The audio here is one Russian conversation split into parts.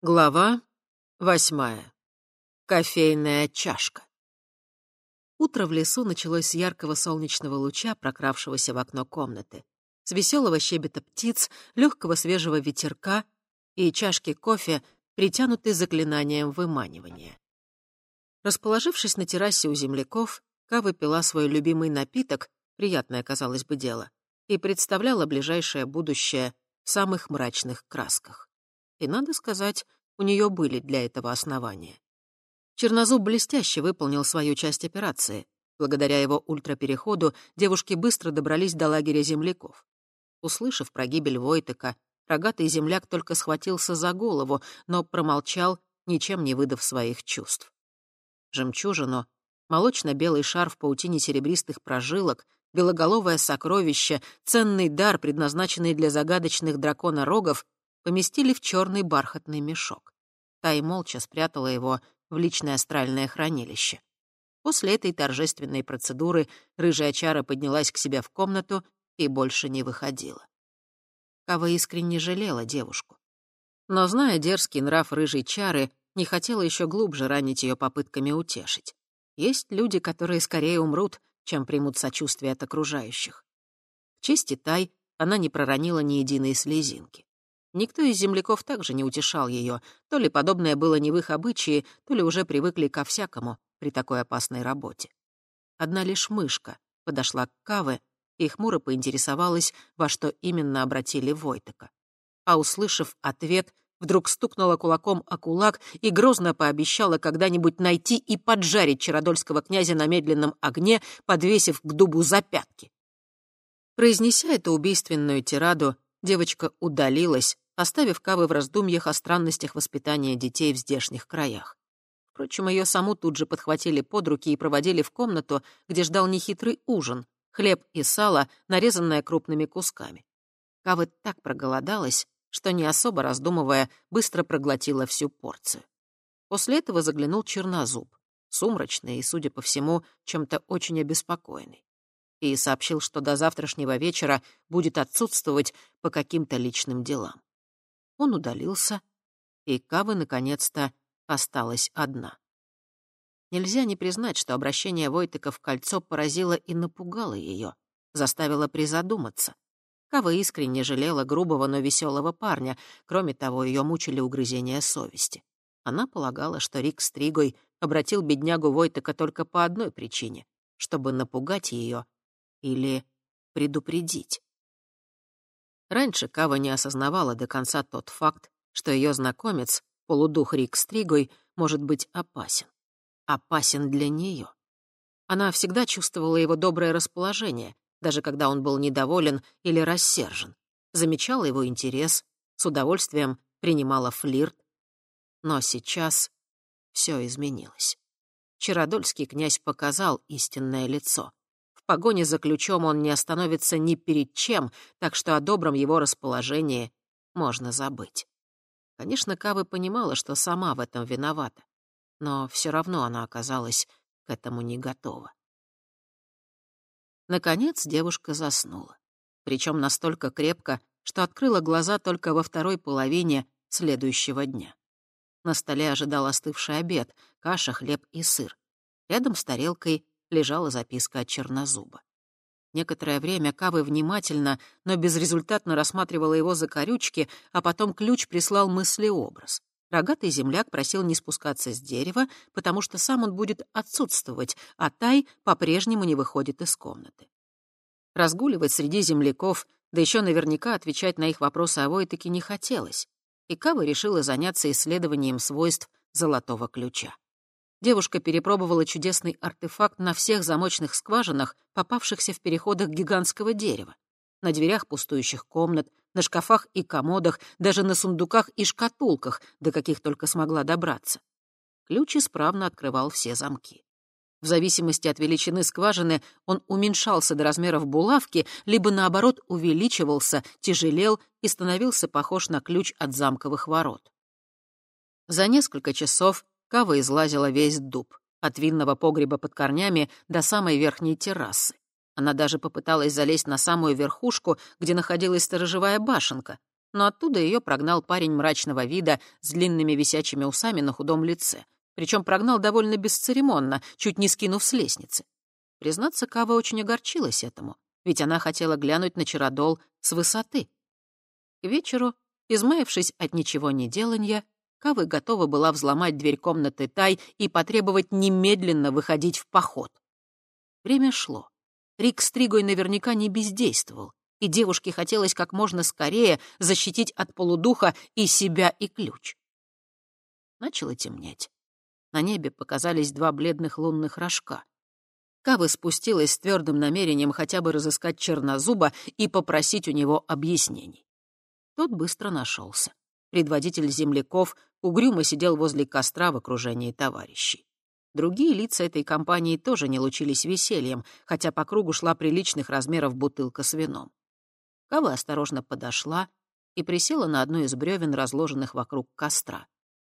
Глава восьмая. Кофейная чашка. Утро в лесу началось с яркого солнечного луча, прокравшегося в окно комнаты, с веселого щебета птиц, легкого свежего ветерка и чашки кофе, притянутой заклинанием выманивания. Расположившись на террасе у земляков, Кава пила свой любимый напиток, приятное, казалось бы, дело, и представляла ближайшее будущее в самых мрачных красках. И, надо сказать, у нее были для этого основания. Чернозуб блестяще выполнил свою часть операции. Благодаря его ультрапереходу девушки быстро добрались до лагеря земляков. Услышав про гибель Войтека, рогатый земляк только схватился за голову, но промолчал, ничем не выдав своих чувств. Жемчужину, молочно-белый шар в паутине серебристых прожилок, белоголовое сокровище, ценный дар, предназначенный для загадочных дракона-рогов, поместили в черный бархатный мешок. Та и молча спрятала его в личное астральное хранилище. После этой торжественной процедуры рыжая чара поднялась к себе в комнату и больше не выходила. Кава искренне жалела девушку. Но, зная дерзкий нрав рыжей чары, не хотела еще глубже ранить ее попытками утешить. Есть люди, которые скорее умрут, чем примут сочувствие от окружающих. В чести Тай она не проронила ни единой слезинки. Никто из земляков также не утешал ее, то ли подобное было не в их обычае, то ли уже привыкли ко всякому при такой опасной работе. Одна лишь мышка подошла к Каве и хмуро поинтересовалась, во что именно обратили Войтека. А услышав ответ, вдруг стукнула кулаком о кулак и грозно пообещала когда-нибудь найти и поджарить Чародольского князя на медленном огне, подвесив к дубу за пятки. Произнеся эту убийственную тираду, девочка удалилась, оставив Кавы в раздумьях о странностях воспитания детей в здешних краях. Впрочем, ее саму тут же подхватили под руки и проводили в комнату, где ждал нехитрый ужин — хлеб и сало, нарезанное крупными кусками. Кавы так проголодалась, что, не особо раздумывая, быстро проглотила всю порцию. После этого заглянул чернозуб, сумрачный и, судя по всему, чем-то очень обеспокоенный и сообщил, что до завтрашнего вечера будет отсутствовать по каким-то личным делам. Он удалился, и Кава наконец-то осталась одна. Нельзя не признать, что обращение Войтыка в кольцо поразило и напугало ее, заставило призадуматься. Кава искренне жалела грубого, но веселого парня, кроме того, ее мучили угрызения совести. Она полагала, что Рик Стригой обратил беднягу Войтыка только по одной причине — чтобы напугать ее или предупредить. Раньше Кава не осознавала до конца тот факт, что ее знакомец, полудух Рик Стригой, может быть опасен. Опасен для нее. Она всегда чувствовала его доброе расположение, даже когда он был недоволен или рассержен, замечала его интерес, с удовольствием принимала флирт. Но сейчас все изменилось. Чародольский князь показал истинное лицо погоне за ключом он не остановится ни перед чем, так что о добром его расположении можно забыть. Конечно, Кавы понимала, что сама в этом виновата, но все равно она оказалась к этому не готова. Наконец девушка заснула, причем настолько крепко, что открыла глаза только во второй половине следующего дня. На столе ожидал остывший обед, каша, хлеб и сыр. Рядом с тарелкой лежала записка от Чернозуба. Некоторое время Кавы внимательно, но безрезультатно рассматривала его закорючки, а потом ключ прислал мыслеобраз. Рогатый земляк просил не спускаться с дерева, потому что сам он будет отсутствовать, а Тай по-прежнему не выходит из комнаты. Разгуливать среди земляков, да еще наверняка отвечать на их вопросы о таки не хотелось, и Кава решила заняться исследованием свойств золотого ключа. Девушка перепробовала чудесный артефакт на всех замочных скважинах, попавшихся в переходах гигантского дерева. На дверях пустующих комнат, на шкафах и комодах, даже на сундуках и шкатулках, до каких только смогла добраться. Ключ исправно открывал все замки. В зависимости от величины скважины он уменьшался до размеров булавки, либо, наоборот, увеличивался, тяжелел и становился похож на ключ от замковых ворот. За несколько часов Кава излазила весь дуб, от винного погреба под корнями до самой верхней террасы. Она даже попыталась залезть на самую верхушку, где находилась сторожевая башенка, но оттуда ее прогнал парень мрачного вида с длинными висячими усами на худом лице. Причем прогнал довольно бесцеремонно, чуть не скинув с лестницы. Признаться, Кава очень огорчилась этому, ведь она хотела глянуть на Чародол с высоты. К вечеру, измаявшись от ничего не деланья, Кава готова была взломать дверь комнаты Тай и потребовать немедленно выходить в поход. Время шло. Рик Стригой наверняка не бездействовал, и девушке хотелось как можно скорее защитить от полудуха и себя, и ключ. Начало темнеть. На небе показались два бледных лунных рожка. Кава спустилась с твердым намерением хотя бы разыскать Чернозуба и попросить у него объяснений. Тот быстро нашелся. Предводитель земляков угрюмо сидел возле костра в окружении товарищей. Другие лица этой компании тоже не лучились весельем, хотя по кругу шла приличных размеров бутылка с вином. Кава осторожно подошла и присела на одну из бревен, разложенных вокруг костра.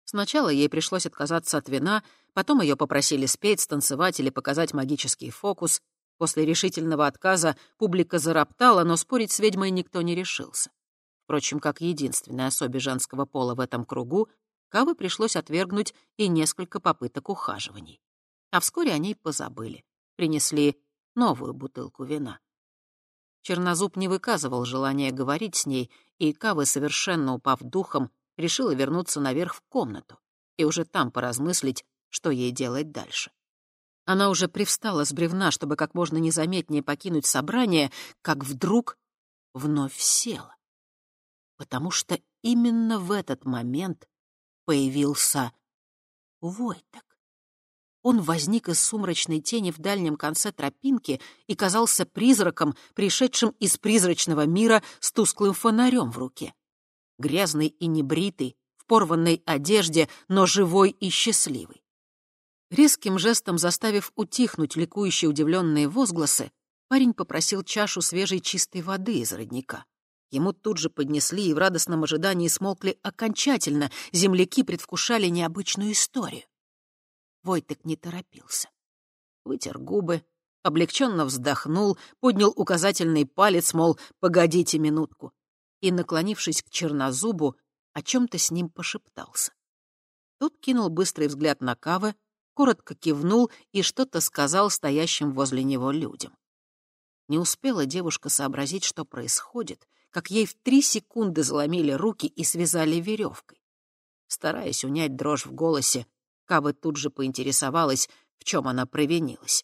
Сначала ей пришлось отказаться от вина, потом ее попросили спеть, станцевать или показать магический фокус. После решительного отказа публика зароптала, но спорить с ведьмой никто не решился. Впрочем, как единственной особе женского пола в этом кругу, Кавы пришлось отвергнуть и несколько попыток ухаживаний. А вскоре о ней позабыли. Принесли новую бутылку вина. Чернозуб не выказывал желания говорить с ней, и Кавы, совершенно упав духом, решила вернуться наверх в комнату и уже там поразмыслить, что ей делать дальше. Она уже привстала с бревна, чтобы как можно незаметнее покинуть собрание, как вдруг вновь села потому что именно в этот момент появился Войтек. Он возник из сумрачной тени в дальнем конце тропинки и казался призраком, пришедшим из призрачного мира с тусклым фонарем в руке. Грязный и небритый, в порванной одежде, но живой и счастливый. Резким жестом заставив утихнуть ликующие удивленные возгласы, парень попросил чашу свежей чистой воды из родника. Ему тут же поднесли и в радостном ожидании смолкли окончательно. Земляки предвкушали необычную историю. Войтек не торопился. Вытер губы, облегченно вздохнул, поднял указательный палец, мол, погодите минутку, и, наклонившись к чернозубу, о чем-то с ним пошептался. Тот кинул быстрый взгляд на Кавы, коротко кивнул и что-то сказал стоящим возле него людям. Не успела девушка сообразить, что происходит, как ей в три секунды заломили руки и связали веревкой. Стараясь унять дрожь в голосе, Кава тут же поинтересовалась, в чем она провинилась.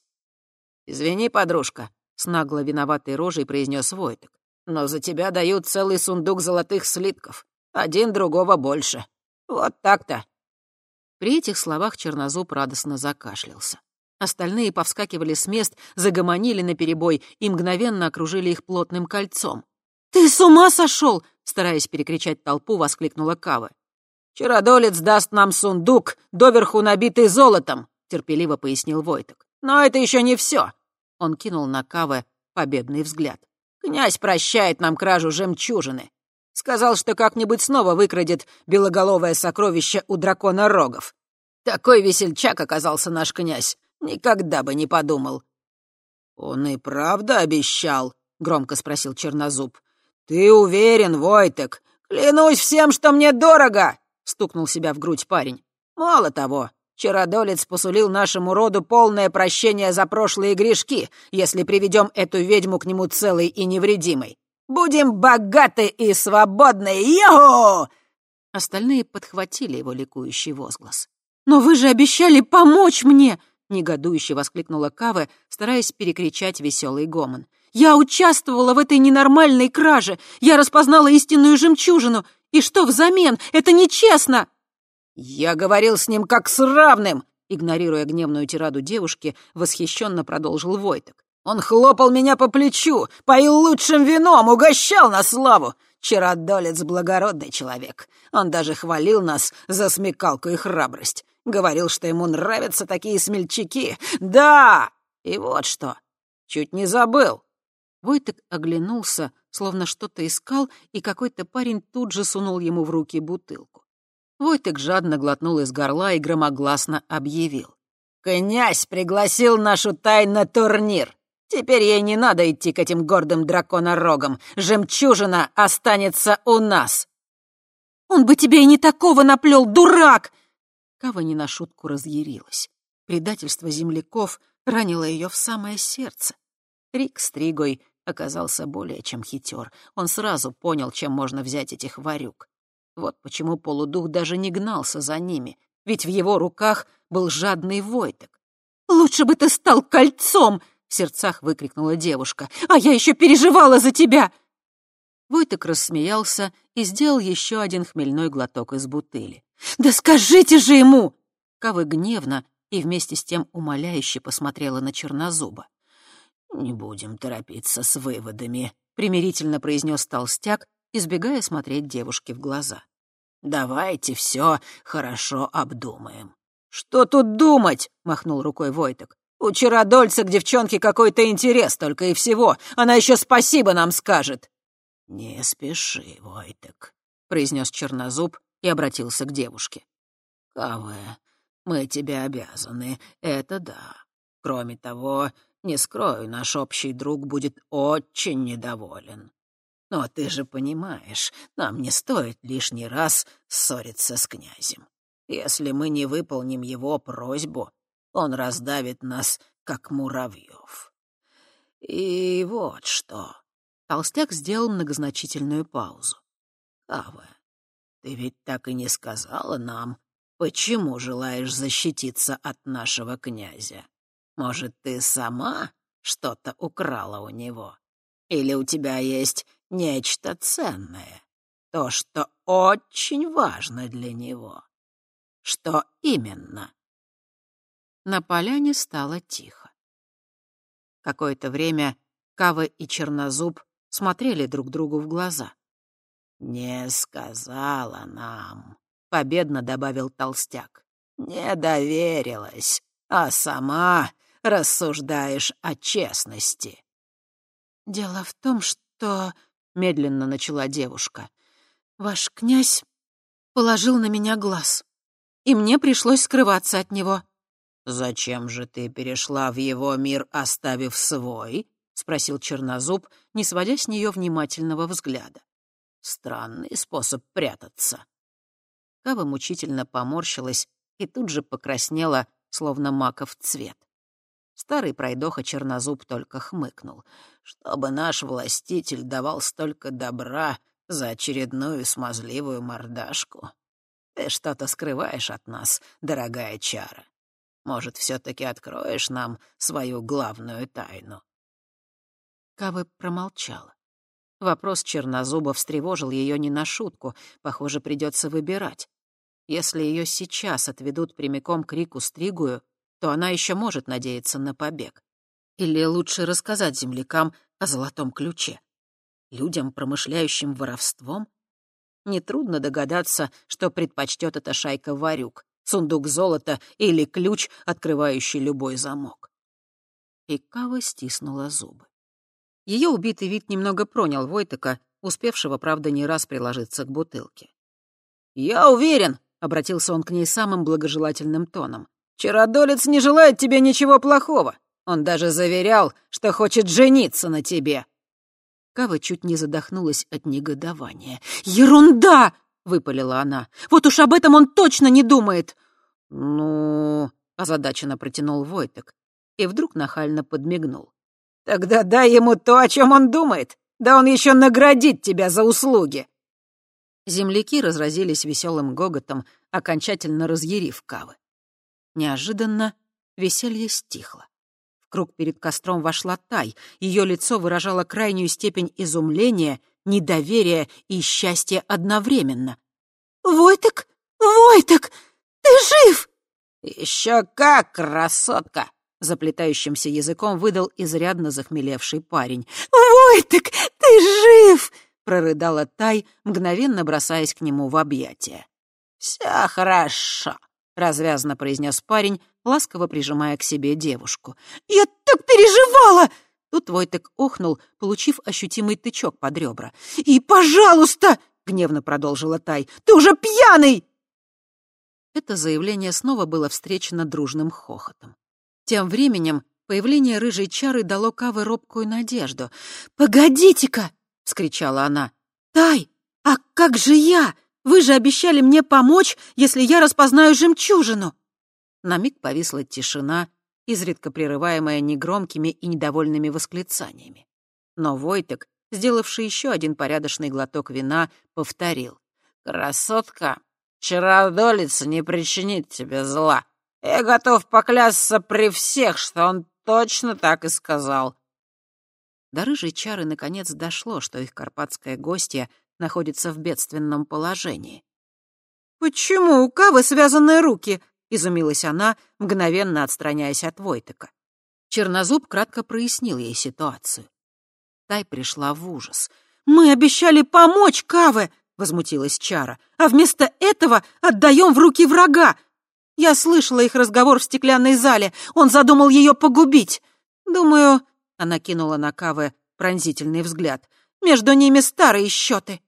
«Извини, подружка», — с нагло виноватой рожей произнес Войтек, «но за тебя дают целый сундук золотых слитков. Один другого больше. Вот так-то». При этих словах Чернозуб радостно закашлялся. Остальные повскакивали с мест, загомонили наперебой и мгновенно окружили их плотным кольцом. «Ты с ума сошел!» — стараясь перекричать толпу, воскликнула Кава. «Чародолец даст нам сундук, доверху набитый золотом», — терпеливо пояснил Войток. «Но это еще не все!» Он кинул на Кавы победный взгляд. «Князь прощает нам кражу жемчужины. Сказал, что как-нибудь снова выкрадет белоголовое сокровище у дракона Рогов. Такой весельчак оказался наш князь. Никогда бы не подумал». «Он и правда обещал?» — громко спросил Чернозуб. «Ты уверен, Войтек? Клянусь всем, что мне дорого!» — стукнул себя в грудь парень. «Мало того, Чародолец посулил нашему роду полное прощение за прошлые грешки, если приведем эту ведьму к нему целой и невредимой. Будем богаты и свободны! Йо!» Остальные подхватили его ликующий возглас. «Но вы же обещали помочь мне!» — негодующе воскликнула Кава, стараясь перекричать веселый гомон. Я участвовала в этой ненормальной краже. Я распознала истинную жемчужину. И что взамен? Это нечестно!» «Я говорил с ним как с равным!» Игнорируя гневную тираду девушки, восхищенно продолжил Войтек. «Он хлопал меня по плечу, поил лучшим вином, угощал на славу. Чародолец — благородный человек. Он даже хвалил нас за смекалку и храбрость. Говорил, что ему нравятся такие смельчаки. Да! И вот что. Чуть не забыл. Войтек оглянулся, словно что-то искал, и какой-то парень тут же сунул ему в руки бутылку. Войтек жадно глотнул из горла и громогласно объявил. «Князь пригласил нашу тай на турнир. Теперь ей не надо идти к этим гордым драконорогам. Жемчужина останется у нас. Он бы тебе и не такого наплел, дурак! Кава не на шутку разъярилась. Предательство земляков ранило ее в самое сердце. Рик с Тригой оказался более чем хитер. Он сразу понял, чем можно взять этих варюк. Вот почему полудух даже не гнался за ними, ведь в его руках был жадный Войтек. «Лучше бы ты стал кольцом!» в сердцах выкрикнула девушка. «А я еще переживала за тебя!» Войтек рассмеялся и сделал еще один хмельной глоток из бутыли. «Да скажите же ему!» Кавы гневно и вместе с тем умоляюще посмотрела на Чернозуба. «Не будем торопиться с выводами», — примирительно произнес толстяк, избегая смотреть девушке в глаза. «Давайте все хорошо обдумаем». «Что тут думать?» — махнул рукой Войтек. У Чародольца к девчонке какой-то интерес только и всего. Она еще спасибо нам скажет». «Не спеши, Войтек», — произнес Чернозуб и обратился к девушке. «Каве, мы тебе обязаны, это да. Кроме того, не скрою, наш общий друг будет очень недоволен. Но ты же понимаешь, нам не стоит лишний раз ссориться с князем. Если мы не выполним его просьбу, он раздавит нас, как муравьев. И вот что. Толстяк сделал многозначительную паузу. Ава, ты ведь так и не сказала нам, почему желаешь защититься от нашего князя. Может, ты сама что-то украла у него? Или у тебя есть нечто ценное, то, что очень важно для него? Что именно? На поляне стало тихо. Какое-то время Кава и Чернозуб смотрели друг другу в глаза. «Не сказала нам», — победно добавил толстяк. «Не доверилась, а сама рассуждаешь о честности». «Дело в том, что...» — медленно начала девушка. «Ваш князь положил на меня глаз, и мне пришлось скрываться от него. «Зачем же ты перешла в его мир, оставив свой?» — спросил Чернозуб, не сводя с нее внимательного взгляда. «Странный способ прятаться». Кава мучительно поморщилась и тут же покраснела, словно маков цвет. Старый пройдоха Чернозуб только хмыкнул. «Чтобы наш властитель давал столько добра за очередную смазливую мордашку. Ты что-то скрываешь от нас, дорогая Чара. Может, все-таки откроешь нам свою главную тайну?» Кавы промолчала. Вопрос Чернозуба встревожил ее не на шутку. Похоже, придется выбирать. Если ее сейчас отведут прямиком к Рику Стригую, то она еще может надеяться на побег. Или лучше рассказать землякам о золотом ключе. Людям, промышляющим воровством? Нетрудно догадаться, что предпочтет эта шайка варюк сундук золота или ключ, открывающий любой замок. И Кава стиснула зубы. Ее убитый вид немного пронял Войтека, успевшего, правда, не раз приложиться к бутылке. «Я уверен», — обратился он к ней самым благожелательным тоном, «Чародолец не желает тебе ничего плохого. Он даже заверял, что хочет жениться на тебе». Кава чуть не задохнулась от негодования. «Ерунда!» — выпалила она. «Вот уж об этом он точно не думает!» «Ну...» — озадаченно протянул Войтек и вдруг нахально подмигнул. «Тогда дай ему то, о чем он думает. Да он еще наградит тебя за услуги!» Земляки разразились веселым гоготом, окончательно разъярив Кавы. Неожиданно веселье стихло. В круг перед костром вошла Тай. Ее лицо выражало крайнюю степень изумления — недоверие и счастье одновременно. «Войтек! Войтек! Ты жив!» «Еще как, красотка!» — заплетающимся языком выдал изрядно захмелевший парень. «Войтек, ты жив!» — прорыдала Тай, мгновенно бросаясь к нему в объятия. «Все хорошо», — развязно произнес парень, ласково прижимая к себе девушку. «Я так переживала!» Тут Войтек охнул, получив ощутимый тычок под ребра. «И, пожалуйста!» — гневно продолжила Тай. «Ты уже пьяный!» Это заявление снова было встречено дружным хохотом. Тем временем Появление рыжей чары дало Каве робкую надежду. «Погодите-ка!» — вскричала она. «Тай, а как же я? Вы же обещали мне помочь, если я распознаю жемчужину!» На миг повисла тишина, изредка прерываемая негромкими и недовольными восклицаниями. Но Войтек, сделавший еще один порядочный глоток вина, повторил. «Красотка, чародолица не причинит тебе зла. Я готов поклясться при всех, что он точно так и сказал». До рыжей чары наконец дошло, что их карпатская гостья находится в бедственном положении. «Почему у Кавы связанные руки?» — изумилась она, мгновенно отстраняясь от Войтека. Чернозуб кратко прояснил ей ситуацию. Тай пришла в ужас. «Мы обещали помочь Каве!» — возмутилась Чара. «А вместо этого отдаем в руки врага! Я слышала их разговор в стеклянной зале. Он задумал ее погубить. Думаю, она кинула на Каве пронзительный взгляд. «Между ними старые счеты».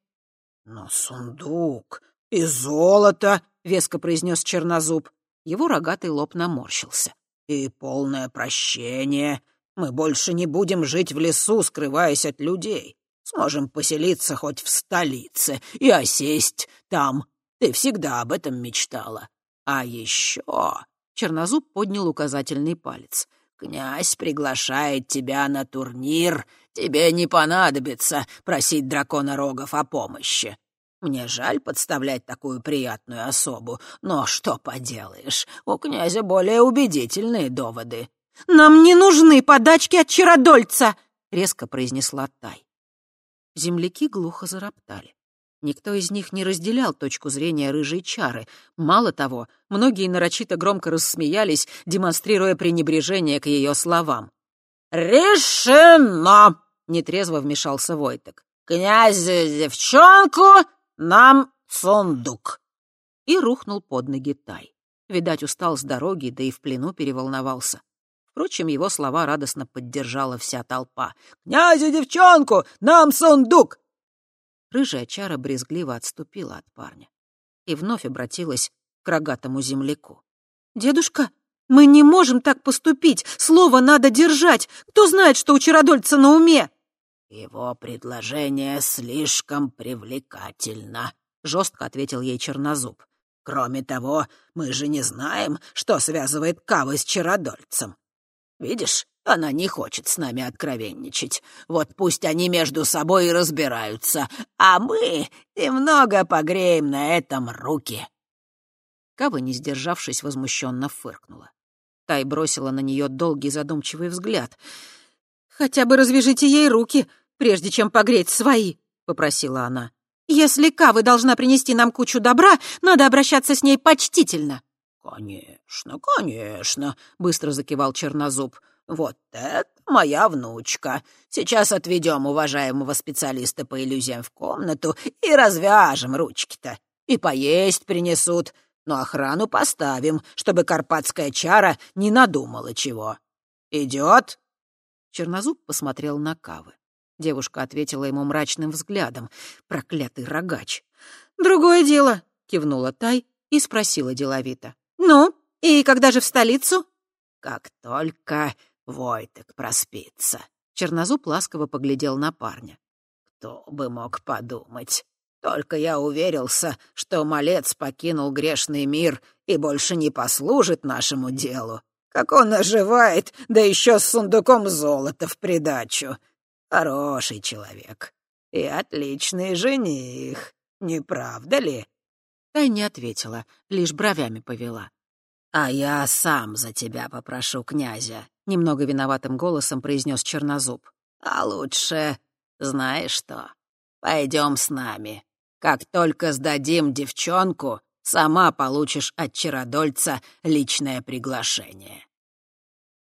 «Но сундук и золото», — веско произнес Чернозуб. Его рогатый лоб наморщился. «И полное прощение. Мы больше не будем жить в лесу, скрываясь от людей. Сможем поселиться хоть в столице и осесть там. Ты всегда об этом мечтала. А еще...» Чернозуб поднял указательный палец. «Князь приглашает тебя на турнир. Тебе не понадобится просить дракона Рогов о помощи. Мне жаль подставлять такую приятную особу, но что поделаешь, у князя более убедительные доводы». «Нам не нужны подачки от чародольца!» — резко произнесла Тай. Земляки глухо зароптали. Никто из них не разделял точку зрения рыжей чары. Мало того, многие нарочито громко рассмеялись, демонстрируя пренебрежение к ее словам. «Решено!» — нетрезво вмешался Войтек. «Князь девчонку, нам сундук!» И рухнул под ноги Тай. Видать, устал с дороги, да и в плену переволновался. Впрочем, его слова радостно поддержала вся толпа. «Князю девчонку, нам сундук! Рыжая чара брезгливо отступила от парня и вновь обратилась к рогатому земляку. «Дедушка, мы не можем так поступить. Слово надо держать. Кто знает, что у чародольца на уме?» «Его предложение слишком привлекательно», — жестко ответил ей Чернозуб. «Кроме того, мы же не знаем, что связывает Кавы с чародольцем. Видишь, она не хочет с нами откровенничать. Вот пусть они между собой и разбираются, а мы немного погреем на этом руки». Кава, не сдержавшись, возмущенно фыркнула. Тай бросила на нее долгий задумчивый взгляд. «Хотя бы развяжите ей руки, прежде чем погреть свои», — попросила она. «Если Кавы должна принести нам кучу добра, надо обращаться с ней почтительно». «Конечно, конечно», — быстро закивал Чернозуб. «Вот это моя внучка. Сейчас отведем уважаемого специалиста по иллюзиям в комнату и развяжем ручки-то. И поесть принесут, но охрану поставим, чтобы карпатская чара не надумала чего. Идет?» Чернозуб посмотрел на Кавы. Девушка ответила ему мрачным взглядом. Проклятый рогач. «Другое дело», — кивнула Тай и спросила деловито. «Ну, и когда же в столицу?» «Как только Войтек проспится. Чернозуб ласково поглядел на парня. Кто бы мог подумать. Только я уверился, что малец покинул грешный мир и больше не послужит нашему делу. Как он оживает, да еще с сундуком золота в придачу. Хороший человек. И отличный жених, не правда ли?» Тай не ответила, лишь бровями повела. «А я сам за тебя попрошу князя», — немного виноватым голосом произнес Чернозуб. «А лучше, знаешь что, пойдем с нами. Как только сдадим девчонку, сама получишь от Чародольца личное приглашение».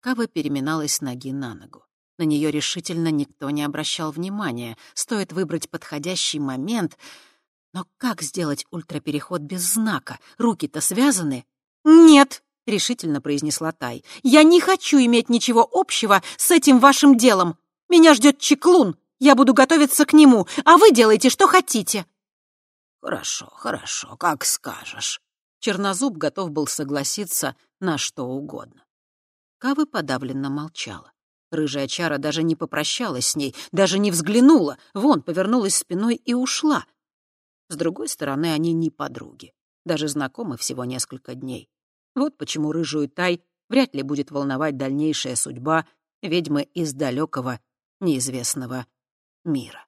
Кава переминалась ноги на ногу. На нее решительно никто не обращал внимания. Стоит выбрать подходящий момент. Но как сделать ультрапереход без знака? Руки-то связаны. «Нет», — решительно произнесла Тай, — «я не хочу иметь ничего общего с этим вашим делом. Меня ждет чеклун, я буду готовиться к нему, а вы делайте, что хотите». «Хорошо, хорошо, как скажешь». Чернозуб готов был согласиться на что угодно. Кавы подавленно молчала. Рыжая чара даже не попрощалась с ней, даже не взглянула, вон, повернулась спиной и ушла. С другой стороны, они не подруги, даже знакомы всего несколько дней. Вот почему рыжую Тай вряд ли будет волновать дальнейшая судьба ведьмы из далекого, неизвестного мира.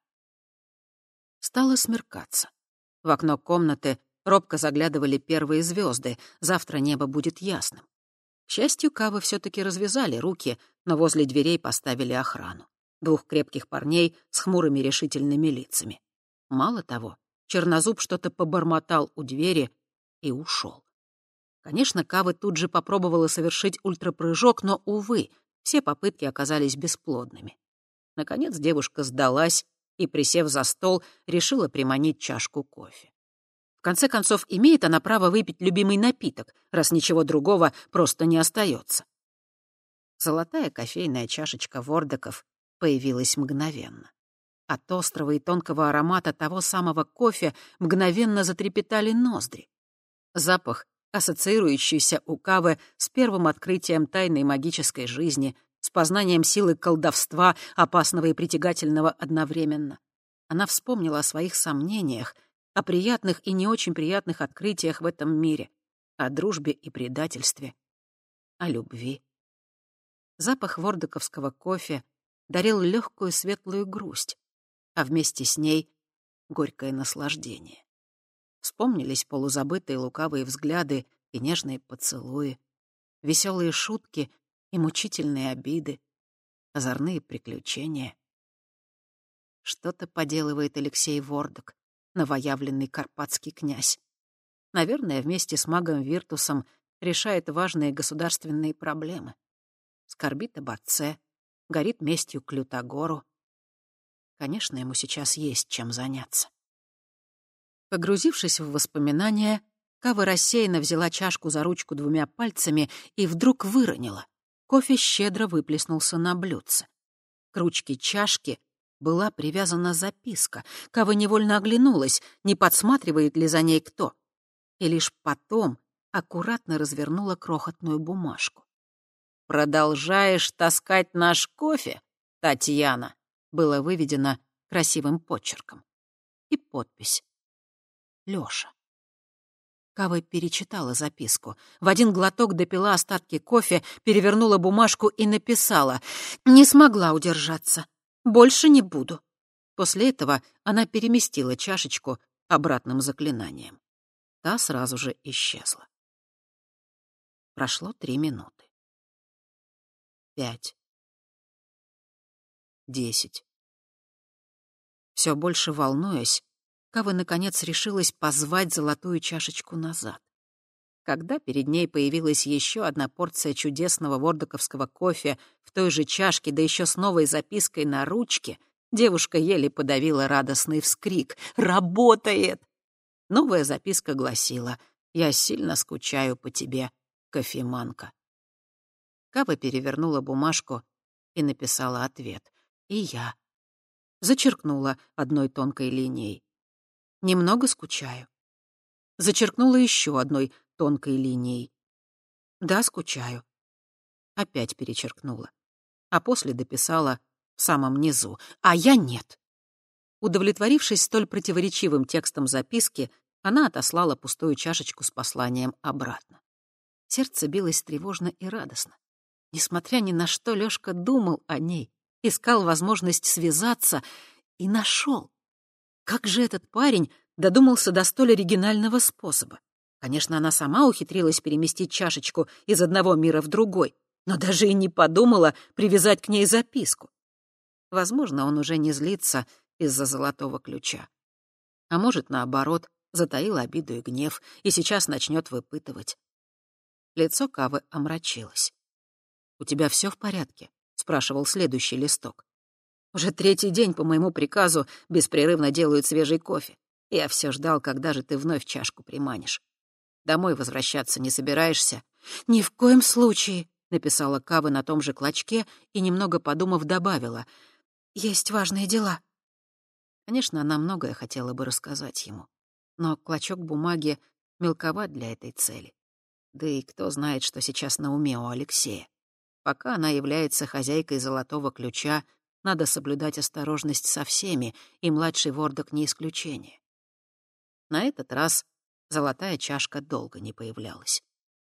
Стало смеркаться. В окно комнаты робко заглядывали первые звезды. Завтра небо будет ясным. К счастью, Кавы все таки развязали руки, но возле дверей поставили охрану. Двух крепких парней с хмурыми решительными лицами. Мало того, Чернозуб что-то побормотал у двери и ушел. Конечно, Кавы тут же попробовала совершить ультрапрыжок, но, увы, все попытки оказались бесплодными. Наконец девушка сдалась и, присев за стол, решила приманить чашку кофе. В конце концов, имеет она право выпить любимый напиток, раз ничего другого просто не остается. Золотая кофейная чашечка вордоков появилась мгновенно. От острого и тонкого аромата того самого кофе мгновенно затрепетали ноздри. Запах, ассоциирующийся у Кавы с первым открытием тайной магической жизни, с познанием силы колдовства, опасного и притягательного одновременно. Она вспомнила о своих сомнениях, о приятных и не очень приятных открытиях в этом мире, о дружбе и предательстве, о любви. Запах вордоковского кофе дарил легкую светлую грусть, а вместе с ней — горькое наслаждение. Вспомнились полузабытые лукавые взгляды и нежные поцелуи, веселые шутки и мучительные обиды, озорные приключения. Что-то поделывает Алексей Вордок, новоявленный карпатский князь. Наверное, вместе с магом Виртусом решает важные государственные проблемы. Скорбит об отце, горит местью к Лютогору. Конечно, ему сейчас есть чем заняться. Погрузившись в воспоминания, Кава рассеянно взяла чашку за ручку двумя пальцами и вдруг выронила. Кофе щедро выплеснулся на блюдце. К ручке чашки была привязана записка. Кава невольно оглянулась, не подсматривает ли за ней кто. И лишь потом аккуратно развернула крохотную бумажку. «Продолжаешь таскать наш кофе, Татьяна?» было выведено красивым почерком. И подпись. Лёша. Кава перечитала записку. В один глоток допила остатки кофе, перевернула бумажку и написала «Не смогла удержаться. Больше не буду». После этого она переместила чашечку обратным заклинанием. Та сразу же исчезла. Прошло три минуты. Пять. Десять. Все больше волнуясь, Кава, наконец, решилась позвать золотую чашечку назад. Когда перед ней появилась еще одна порция чудесного вордоковского кофе в той же чашке, да еще с новой запиской на ручке, девушка еле подавила радостный вскрик. «Работает!» Новая записка гласила «Я сильно скучаю по тебе, кофеманка». Кава перевернула бумажку и написала ответ. «И я». Зачеркнула одной тонкой линией. Немного скучаю. Зачеркнула еще одной тонкой линией. Да, скучаю. Опять перечеркнула. А после дописала в самом низу. А я нет. Удовлетворившись столь противоречивым текстом записки, она отослала пустую чашечку с посланием обратно. Сердце билось тревожно и радостно. Несмотря ни на что, Лёшка думал о ней, искал возможность связаться и нашел. Как же этот парень додумался до столь оригинального способа? Конечно, она сама ухитрилась переместить чашечку из одного мира в другой, но даже и не подумала привязать к ней записку. Возможно, он уже не злится из-за золотого ключа. А может, наоборот, затаил обиду и гнев, и сейчас начнет выпытывать. Лицо Кавы омрачилось. «У тебя все в порядке?» — спрашивал следующий листок. Уже третий день по моему приказу беспрерывно делают свежий кофе. Я все ждал, когда же ты вновь чашку приманишь. Домой возвращаться не собираешься? Ни в коем случае, написала Кава на том же клочке и, немного подумав, добавила. Есть важные дела. Конечно, она многое хотела бы рассказать ему. Но клочок бумаги мелковат для этой цели. Да и кто знает, что сейчас на уме у Алексея. Пока она является хозяйкой золотого ключа, надо соблюдать осторожность со всеми, и младший Вордок не исключение. На этот раз золотая чашка долго не появлялась.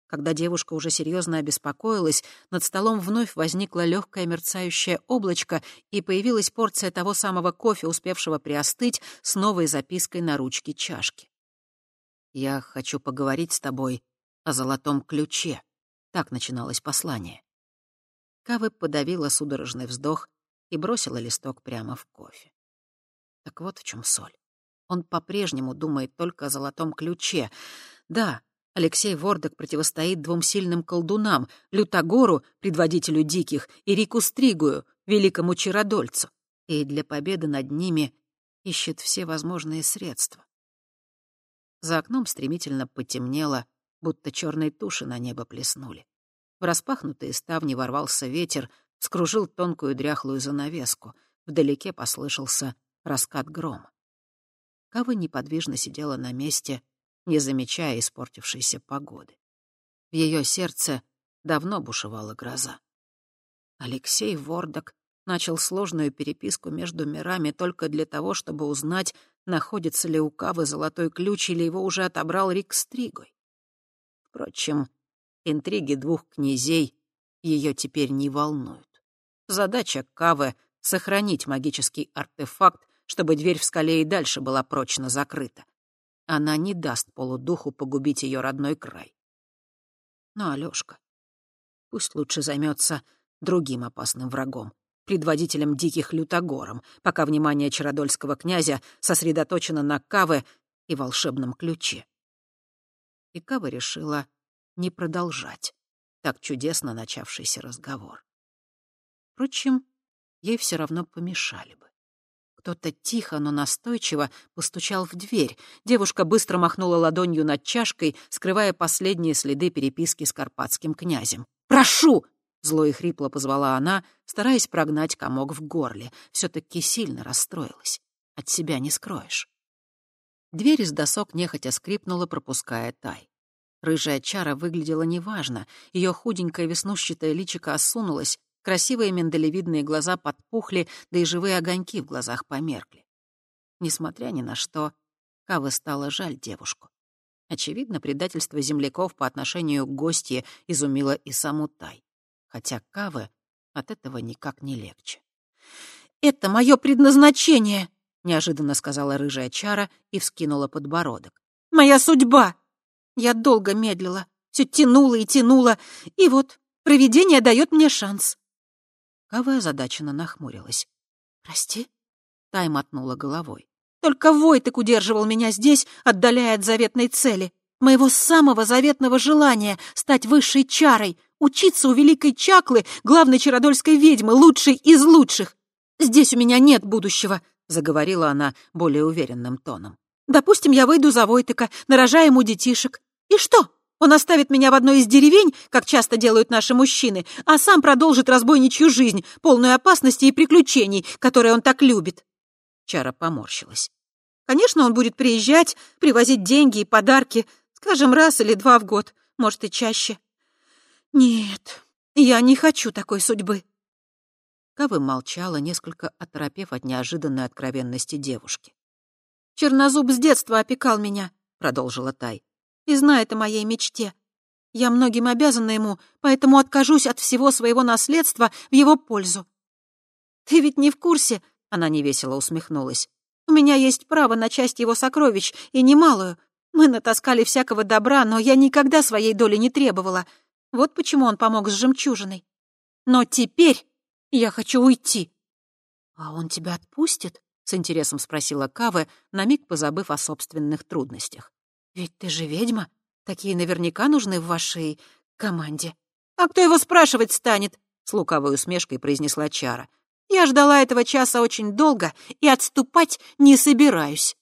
Когда девушка уже серьезно обеспокоилась, над столом вновь возникло легкое мерцающее облачко, и появилась порция того самого кофе, успевшего приостыть, с новой запиской на ручке чашки. «Я хочу поговорить с тобой о золотом ключе», — так начиналось послание. Кавы подавила судорожный вздох и бросила листок прямо в кофе. Так вот в чем соль. Он по-прежнему думает только о золотом ключе. Да, Алексей Вордок противостоит двум сильным колдунам — Лютогору, предводителю диких, и Рику Стригую, великому чародольцу. И для победы над ними ищет все возможные средства. За окном стремительно потемнело, будто черные туши на небо плеснули. В распахнутые ставни ворвался ветер, скружил тонкую дряхлую занавеску. Вдалеке послышался раскат грома. Кава неподвижно сидела на месте, не замечая испортившейся погоды. В ее сердце давно бушевала гроза. Алексей Вордок начал сложную переписку между мирами только для того, чтобы узнать, находится ли у Кавы золотой ключ или его уже отобрал Рик Стригой. Впрочем, Интриги двух князей ее теперь не волнуют. Задача Кавы — сохранить магический артефакт, чтобы дверь в скале и дальше была прочно закрыта. Она не даст полудуху погубить ее родной край. Но Алёшка пусть лучше займется другим опасным врагом, предводителем диких лютогором, пока внимание Чародольского князя сосредоточено на Каве и волшебном ключе. И Кава решила не продолжать так чудесно начавшийся разговор. Впрочем, ей все равно помешали бы. Кто-то тихо, но настойчиво постучал в дверь. Девушка быстро махнула ладонью над чашкой, скрывая последние следы переписки с карпатским князем. «Прошу!» — зло и хрипло позвала она, стараясь прогнать комок в горле. все таки сильно расстроилась. От себя не скроешь. Дверь из досок нехотя скрипнула, пропуская Тай. Рыжая чара выглядела неважно, ее худенькое веснушчатое личико осунулось, красивые миндалевидные глаза подпухли, да и живые огоньки в глазах померкли. Несмотря ни на что, Кавы стало жаль девушку. Очевидно, предательство земляков по отношению к гостье изумило и саму Тай. Хотя Кавы от этого никак не легче. «Это мое предназначение!» — неожиданно сказала рыжая чара и вскинула подбородок. «Моя судьба!» Я долго медлила, все тянула и тянула, и вот провидение дает мне шанс. Кава озадаченно нахмурилась. «Прости?» — Тай мотнула головой. «Только Войтек удерживал меня здесь, отдаляя от заветной цели, моего самого заветного желания стать высшей чарой, учиться у великой Чаклы, главной чародольской ведьмы, лучшей из лучших. Здесь у меня нет будущего», — заговорила она более уверенным тоном. «Допустим, я выйду за Войтека, нарожаю ему детишек. И что? Он оставит меня в одной из деревень, как часто делают наши мужчины, а сам продолжит разбойничью жизнь, полную опасностей и приключений, которые он так любит. Чара поморщилась. Конечно, он будет приезжать, привозить деньги и подарки, скажем, раз или два в год, может, и чаще. Нет, я не хочу такой судьбы. Кавы молчала, несколько оторопев от неожиданной откровенности девушки. «Чернозуб с детства опекал меня», — продолжила Тай и знает о моей мечте. Я многим обязана ему, поэтому откажусь от всего своего наследства в его пользу. Ты ведь не в курсе, — она невесело усмехнулась. У меня есть право на часть его сокровищ, и немалую. Мы натаскали всякого добра, но я никогда своей доли не требовала. Вот почему он помог с жемчужиной. Но теперь я хочу уйти. А он тебя отпустит? — с интересом спросила Каве, на миг позабыв о собственных трудностях. «Ведь ты же ведьма. Такие наверняка нужны в вашей команде». «А кто его спрашивать станет?» — с лукавой усмешкой произнесла Чара. «Я ждала этого часа очень долго и отступать не собираюсь».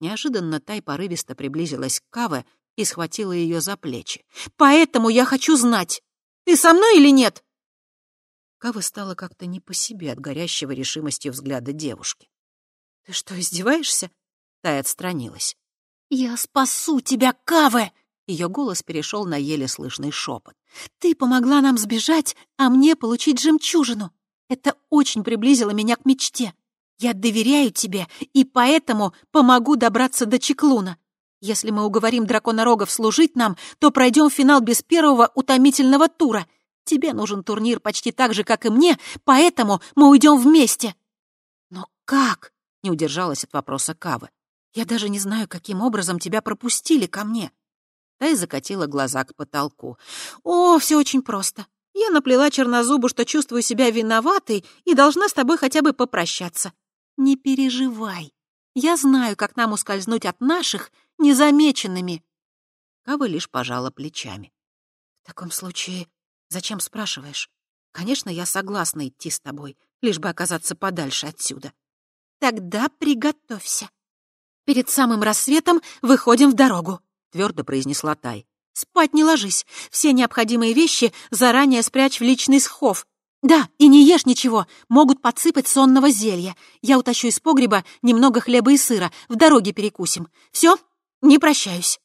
Неожиданно Тай порывисто приблизилась к Каве и схватила ее за плечи. «Поэтому я хочу знать, ты со мной или нет?» Кава стала как-то не по себе от горящего решимостью взгляда девушки. «Ты что, издеваешься?» Тай отстранилась. «Я спасу тебя, Каве!» Ее голос перешел на еле слышный шепот. «Ты помогла нам сбежать, а мне получить жемчужину. Это очень приблизило меня к мечте. Я доверяю тебе и поэтому помогу добраться до Чеклуна. Если мы уговорим драконорогов служить нам, то пройдем финал без первого утомительного тура. Тебе нужен турнир почти так же, как и мне, поэтому мы уйдем вместе». «Но как?» — не удержалась от вопроса Кавы. «Я даже не знаю, каким образом тебя пропустили ко мне». Тай закатила глаза к потолку. «О, все очень просто. Я наплела чернозубу, что чувствую себя виноватой и должна с тобой хотя бы попрощаться. Не переживай. Я знаю, как нам ускользнуть от наших незамеченными». Кава лишь пожала плечами. «В таком случае зачем спрашиваешь? Конечно, я согласна идти с тобой, лишь бы оказаться подальше отсюда. Тогда приготовься. Перед самым рассветом выходим в дорогу», — твердо произнесла Тай. «Спать не ложись. Все необходимые вещи заранее спрячь в личный схов. Да, и не ешь ничего, могут подсыпать сонного зелья. Я утащу из погреба немного хлеба и сыра, в дороге перекусим. Все, не прощаюсь».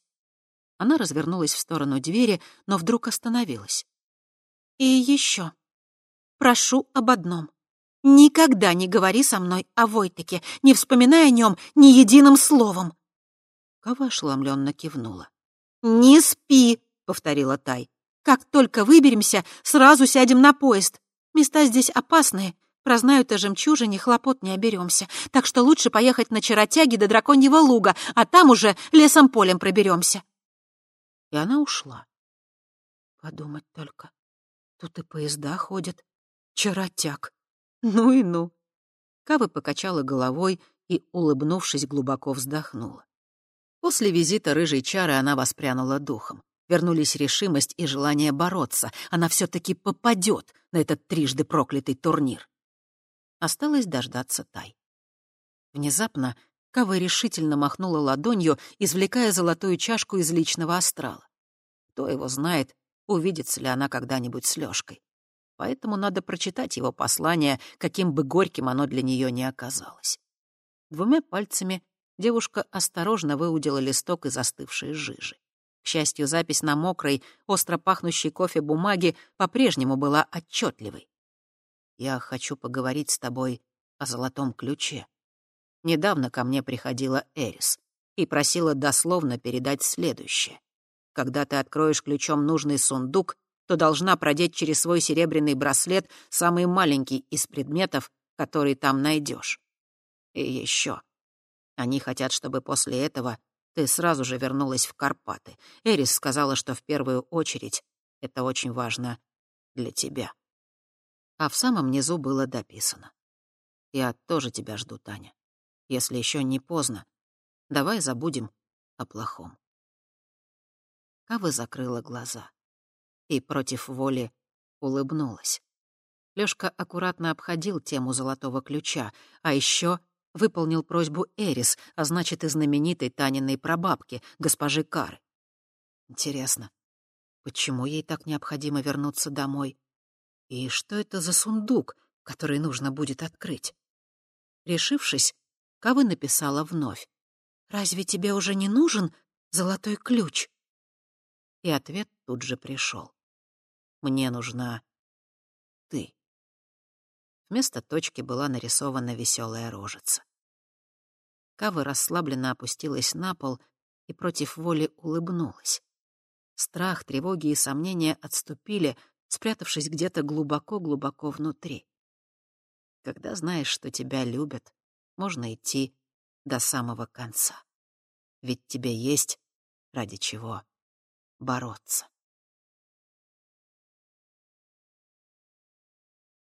Она развернулась в сторону двери, но вдруг остановилась. «И еще. Прошу об одном. Никогда не говори со мной о Войтеке, не вспоминай о нем ни единым словом. Кава ошеломленно кивнула. «Не спи», — повторила Тай. «Как только выберемся, сразу сядем на поезд. Места здесь опасные. Прознают о жемчужине, хлопот не оберемся. Так что лучше поехать на Чаротяги до Драконьего луга, а там уже лесом-полем проберемся». И она ушла. Подумать только. Тут и поезда ходят. Чаротяг. Ну и ну. Кава покачала головой и, улыбнувшись, глубоко вздохнула. После визита рыжей чары она воспрянула духом. Вернулись решимость и желание бороться. Она все-таки попадет на этот трижды проклятый турнир. Осталось дождаться Тай. Внезапно Кава решительно махнула ладонью, извлекая золотую чашку из личного астрала. Кто его знает, увидится ли она когда-нибудь с Лёшкой. Поэтому надо прочитать его послание, каким бы горьким оно для нее не оказалось. Двумя пальцами девушка осторожно выудила листок из остывшей жижи. К счастью, запись на мокрой, остро пахнущей кофе бумаге по-прежнему была отчетливой. «Я хочу поговорить с тобой о золотом ключе. Недавно ко мне приходила Эрис и просила дословно передать следующее. Когда ты откроешь ключом нужный сундук, то должна продеть через свой серебряный браслет самый маленький из предметов, который там найдешь. И еще. Они хотят, чтобы после этого ты сразу же вернулась в Карпаты. Эрис сказала, что в первую очередь это очень важно для тебя. А в самом низу было дописано. Я тоже тебя жду, Таня. Если еще не поздно, давай забудем о плохом. Кава закрыла глаза и против воли улыбнулась. Лёшка аккуратно обходил тему золотого ключа, а еще выполнил просьбу Эрис, а значит и знаменитой Таниной прабабки, госпожи Кары. Интересно, почему ей так необходимо вернуться домой? И что это за сундук, который нужно будет открыть? Решившись, Кавы написала вновь. «Разве тебе уже не нужен золотой ключ?» И ответ тут же пришел. «Мне нужна ты». Вместо точки была нарисована веселая рожица. Кава расслабленно опустилась на пол и против воли улыбнулась. Страх, тревоги и сомнения отступили, спрятавшись где-то глубоко-глубоко внутри. Когда знаешь, что тебя любят, можно идти до самого конца. Ведь тебе есть ради чего бороться.